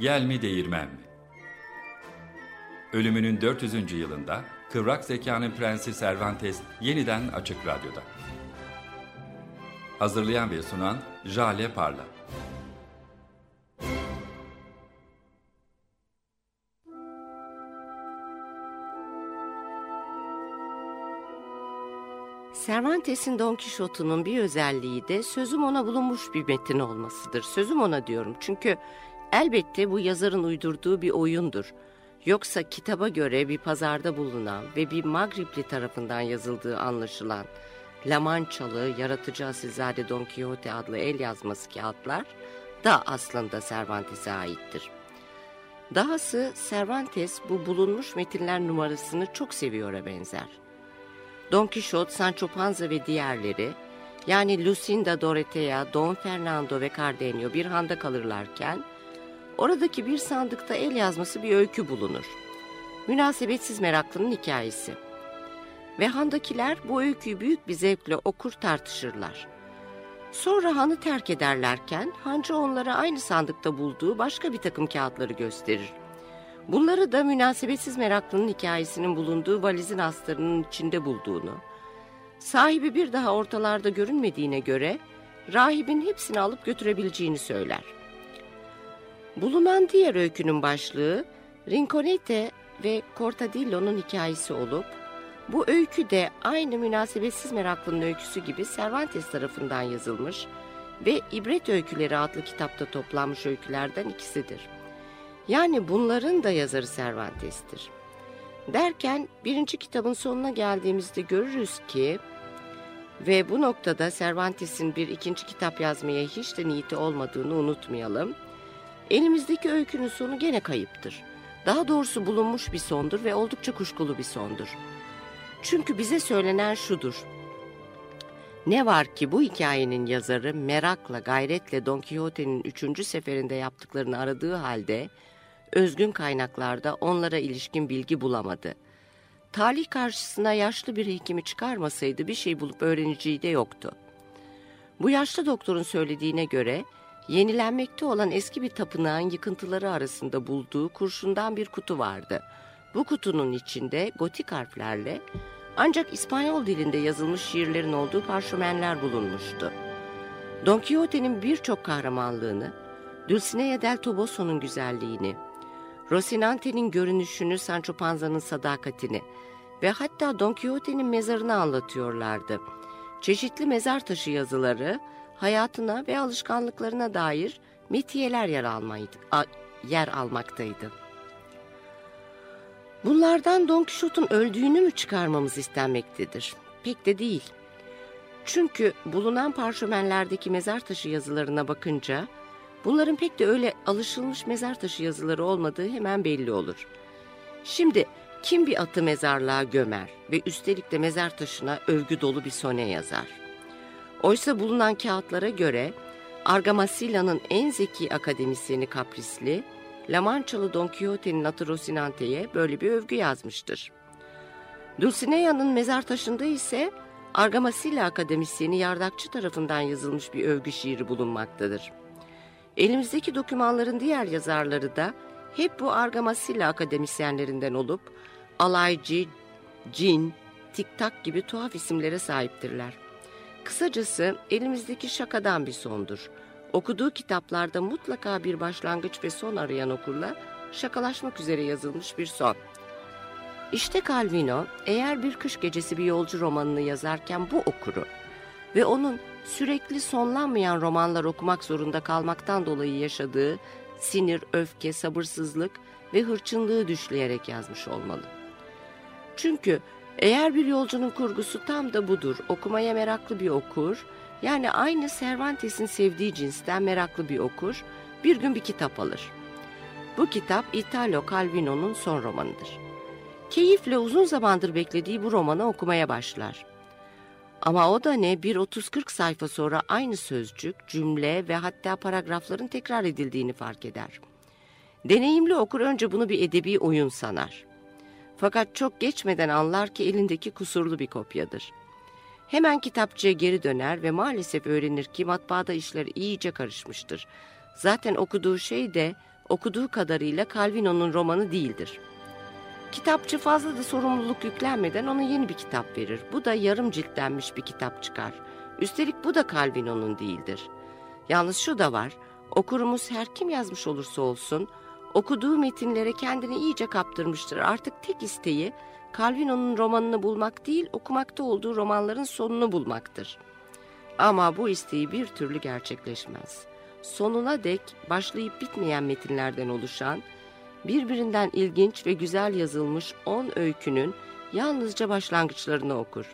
Yel mi değirmen mi? Ölümünün 400. yılında Kıvrak Zekanın Prensi Cervantes yeniden Açık Radyo'da. Hazırlayan ve sunan Jale Parla. Cervantes'in Don Quixote'unun bir özelliği de sözüm ona bulunmuş bir metin olmasıdır. Sözüm ona diyorum çünkü elbette bu yazarın uydurduğu bir oyundur. Yoksa kitaba göre bir pazarda bulunan ve bir Magripli tarafından yazıldığı anlaşılan La Manchalı yaratıcı asilzade Don Quixote adlı el yazması kağıtlar da aslında Cervantes'e aittir. Dahası Cervantes bu bulunmuş metinler numarasını çok seviyor'a benzer. Don Quixote, Sancho Panza ve diğerleri yani Lucinda Dorotea, Don Fernando ve Cardenio bir handa kalırlarken oradaki bir sandıkta el yazması bir öykü bulunur. Münasebetsiz meraklının hikayesi. Ve handakiler bu öyküyü büyük bir zevkle okur tartışırlar. Sonra hanı terk ederlerken hancı onlara aynı sandıkta bulduğu başka bir takım kağıtları gösterir. Bunları da münasebetsiz meraklının hikayesinin bulunduğu valizin astarının içinde bulduğunu, sahibi bir daha ortalarda görünmediğine göre rahibin hepsini alıp götürebileceğini söyler. Bulunan diğer öykünün başlığı Rinconete ve Cortadillo'nun hikayesi olup, bu öykü de aynı münasebetsiz meraklının öyküsü gibi Cervantes tarafından yazılmış ve İbret Öyküleri adlı kitapta toplanmış öykülerden ikisidir. Yani bunların da yazarı Cervantes'tir. Derken birinci kitabın sonuna geldiğimizde görürüz ki ve bu noktada Cervantes'in bir ikinci kitap yazmaya hiç de niyeti olmadığını unutmayalım. Elimizdeki öykünün sonu gene kayıptır. Daha doğrusu bulunmuş bir sondur ve oldukça kuşkulu bir sondur. Çünkü bize söylenen şudur. Ne var ki bu hikayenin yazarı merakla, gayretle Don Quixote'nin üçüncü seferinde yaptıklarını aradığı halde özgün kaynaklarda onlara ilişkin bilgi bulamadı. Talih karşısına yaşlı bir hekimi çıkarmasaydı bir şey bulup öğreneceği de yoktu. Bu yaşlı doktorun söylediğine göre yenilenmekte olan eski bir tapınağın yıkıntıları arasında bulduğu kurşundan bir kutu vardı. Bu kutunun içinde gotik harflerle ancak İspanyol dilinde yazılmış şiirlerin olduğu parşömenler bulunmuştu. Don Quixote'nin birçok kahramanlığını, Dulcinea del Toboso'nun güzelliğini, Rocinante'nin görünüşünü, Sancho Panza'nın sadakatini ve hatta Don Quixote'nin mezarını anlatıyorlardı. Çeşitli mezar taşı yazıları, hayatına ve alışkanlıklarına dair metiyeler yer, almaydı, a, yer almaktaydı. Bunlardan Don Quixote'un öldüğünü mü çıkarmamız istenmektedir? Pek de değil. Çünkü bulunan parşömenlerdeki mezar taşı yazılarına bakınca bunların pek de öyle alışılmış mezar taşı yazıları olmadığı hemen belli olur. Şimdi kim bir atı mezarlığa gömer ve üstelik de mezar taşına övgü dolu bir sone yazar? Oysa bulunan kağıtlara göre Argamasilla'nın en zeki akademisyeni Kaprisli, La Manchalı Don Quixote'nin atı Rocinante'ye böyle bir övgü yazmıştır. Dulcinea'nın mezar taşında ise Argamasilla akademisyeni yardakçı tarafından yazılmış bir övgü şiiri bulunmaktadır. Elimizdeki dokümanların diğer yazarları da hep bu Argamasilla akademisyenlerinden olup alaycı, cin, tiktak gibi tuhaf isimlere sahiptirler. Kısacası elimizdeki şakadan bir sondur. Okuduğu kitaplarda mutlaka bir başlangıç ve son arayan okurla şakalaşmak üzere yazılmış bir son. İşte Calvino eğer bir kış gecesi bir yolcu romanını yazarken bu okuru ve onun sürekli sonlanmayan romanlar okumak zorunda kalmaktan dolayı yaşadığı sinir, öfke, sabırsızlık ve hırçınlığı düşleyerek yazmış olmalı. Çünkü eğer bir yolcunun kurgusu tam da budur, okumaya meraklı bir okur, yani aynı Cervantes'in sevdiği cinsten meraklı bir okur, bir gün bir kitap alır. Bu kitap Italo Calvino'nun son romanıdır. Keyifle uzun zamandır beklediği bu romanı okumaya başlar. Ama o da ne bir 30-40 sayfa sonra aynı sözcük, cümle ve hatta paragrafların tekrar edildiğini fark eder. Deneyimli okur önce bunu bir edebi oyun sanar. Fakat çok geçmeden anlar ki elindeki kusurlu bir kopyadır. Hemen kitapçıya geri döner ve maalesef öğrenir ki matbaada işler iyice karışmıştır. Zaten okuduğu şey de okuduğu kadarıyla Calvino'nun romanı değildir. Kitapçı fazla da sorumluluk yüklenmeden ona yeni bir kitap verir. Bu da yarım ciltlenmiş bir kitap çıkar. Üstelik bu da Calvino'nun değildir. Yalnız şu da var, okurumuz her kim yazmış olursa olsun, okuduğu metinlere kendini iyice kaptırmıştır. Artık tek isteği Calvino'nun romanını bulmak değil, okumakta olduğu romanların sonunu bulmaktır. Ama bu isteği bir türlü gerçekleşmez. Sonuna dek başlayıp bitmeyen metinlerden oluşan, birbirinden ilginç ve güzel yazılmış on öykünün yalnızca başlangıçlarını okur.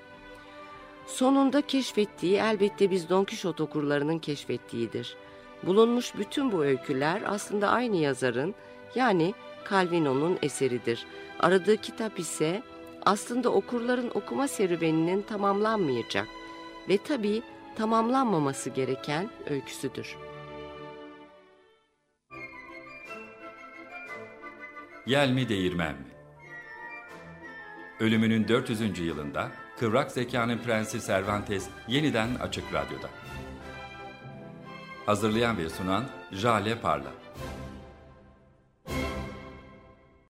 Sonunda keşfettiği elbette biz Don Kişot okurlarının keşfettiğidir. Bulunmuş bütün bu öyküler aslında aynı yazarın yani Calvino'nun eseridir. Aradığı kitap ise aslında okurların okuma serüveninin tamamlanmayacak ve tabii tamamlanmaması gereken öyküsüdür. Yel mi değirmen mi? Ölümünün 400. yılında Kıvrak Zekanın Prensi Cervantes yeniden Açık Radyo'da. Hazırlayan ve sunan Jale Parla.